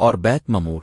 اور بیت ممور۔